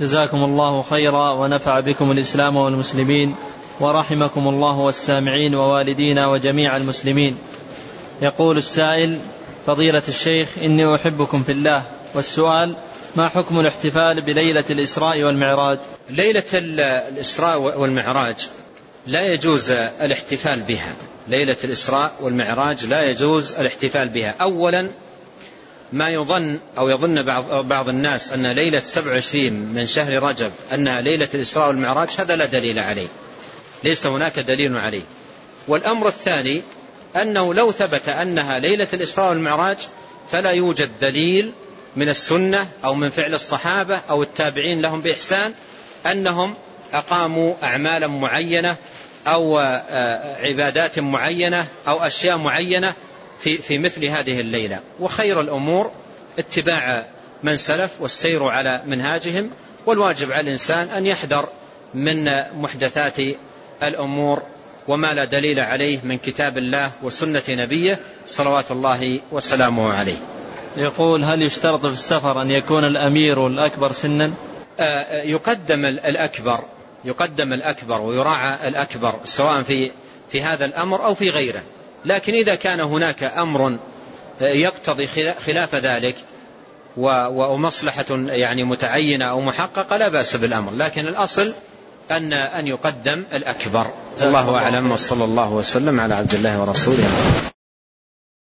جزاكم الله خيرا ونفع بكم الإسلام والمسلمين ورحمكم الله والسامعين ووالدينا وجميع المسلمين. يقول السائل فضيلة الشيخ إني أحبكم في الله. والسؤال ما حكم الاحتفال بليلة الإسراء والمعراج؟ ليلة الإسراء والمعراج لا يجوز الاحتفال بها. ليلة الإسراء والمعراج لا يجوز الاحتفال بها. أولا ما يظن أو يظن بعض, بعض الناس أن ليلة 27 من شهر رجب أنها ليلة الإسراء والمعراج هذا لا دليل عليه. ليس هناك دليل عليه. والأمر الثاني أنه لو ثبت أنها ليلة الإسراء والمعراج فلا يوجد دليل من السنة أو من فعل الصحابة أو التابعين لهم بإحسان أنهم أقاموا أعمالا معينة أو عبادات معينة أو أشياء معينة في, في مثل هذه الليلة. وخير الأمور اتباع من سلف والسير على منهاجهم والواجب على الإنسان أن يحذر من محدثات الأمور وما لا دليل عليه من كتاب الله وسنة نبيه صلوات الله وسلامه عليه. يقول هل يشترط في السفر أن يكون الأمير الأكبر سنا؟ يقدم الأكبر يقدم الأكبر ويراعى الأكبر سواء في في هذا الأمر أو في غيره. لكن إذا كان هناك أمر يقتضي خلاف ذلك ومصلحة يعني متعينة أو محققة لا بأس بالأمر. لكن الأصل أن أن يقدم الأكبر. الله أعلم. وصلى الله وسلم على عبد الله ورسوله.